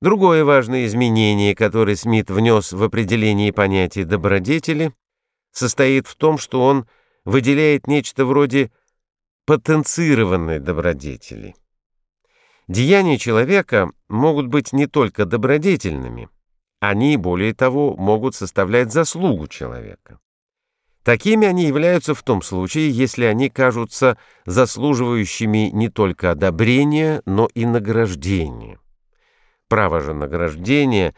Другое важное изменение, которое Смит внес в определение понятия добродетели, состоит в том, что он выделяет нечто вроде потенцированной добродетели. Деяния человека могут быть не только добродетельными, они, более того, могут составлять заслугу человека. Такими они являются в том случае, если они кажутся заслуживающими не только одобрения, но и награждения. Право же награждения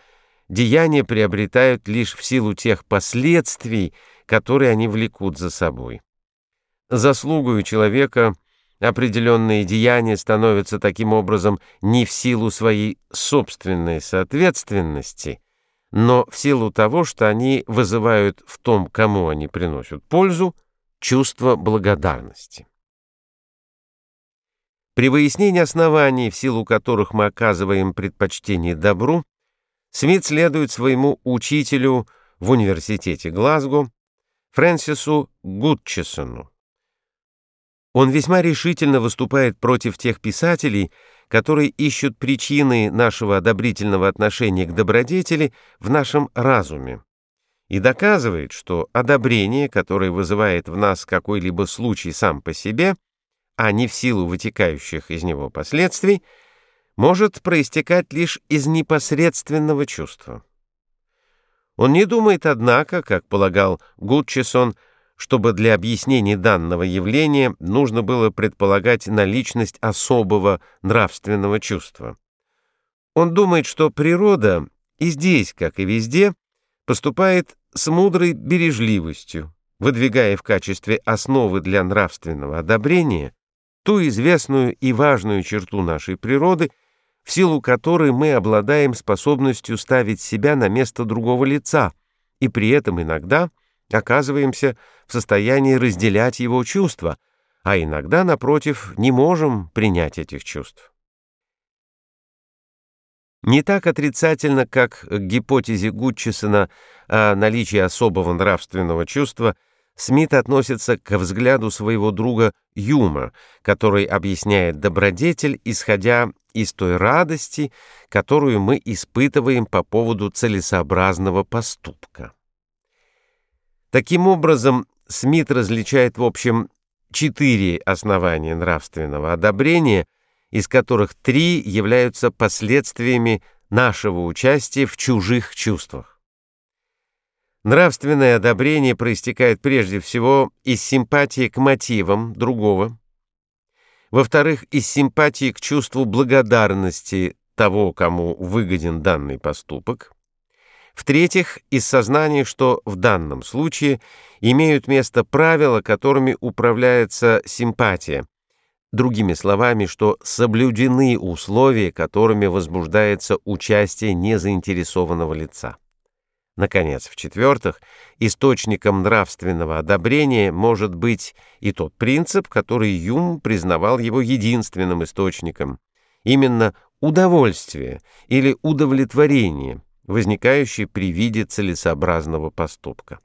деяния приобретают лишь в силу тех последствий, которые они влекут за собой. Заслугою человека определенные деяния становятся таким образом не в силу своей собственной соответственности, но в силу того, что они вызывают в том, кому они приносят пользу, чувство благодарности. При выяснении оснований, в силу которых мы оказываем предпочтение добру, Смит следует своему учителю в университете Глазго, Фрэнсису Гудчесону. Он весьма решительно выступает против тех писателей, которые ищут причины нашего одобрительного отношения к добродетели в нашем разуме, и доказывает, что одобрение, которое вызывает в нас какой-либо случай сам по себе – а не в силу вытекающих из него последствий, может проистекать лишь из непосредственного чувства. Он не думает, однако, как полагал Гудчесон, чтобы для объяснения данного явления нужно было предполагать наличность особого нравственного чувства. Он думает, что природа и здесь, как и везде, поступает с мудрой бережливостью, выдвигая в качестве основы для нравственного одобрения ту известную и важную черту нашей природы, в силу которой мы обладаем способностью ставить себя на место другого лица и при этом иногда оказываемся в состоянии разделять его чувства, а иногда, напротив, не можем принять этих чувств. Не так отрицательно, как к гипотезе Гутчесона о наличии особого нравственного чувства – Смит относится к взгляду своего друга Юма, который объясняет добродетель, исходя из той радости, которую мы испытываем по поводу целесообразного поступка. Таким образом, Смит различает в общем четыре основания нравственного одобрения, из которых три являются последствиями нашего участия в чужих чувствах. Нравственное одобрение проистекает прежде всего из симпатии к мотивам другого, во-вторых, из симпатии к чувству благодарности того, кому выгоден данный поступок, в-третьих, из сознания, что в данном случае имеют место правила, которыми управляется симпатия, другими словами, что соблюдены условия, которыми возбуждается участие незаинтересованного лица. Наконец, в-четвертых, источником нравственного одобрения может быть и тот принцип, который Юм признавал его единственным источником, именно удовольствие или удовлетворение, возникающее при виде целесообразного поступка.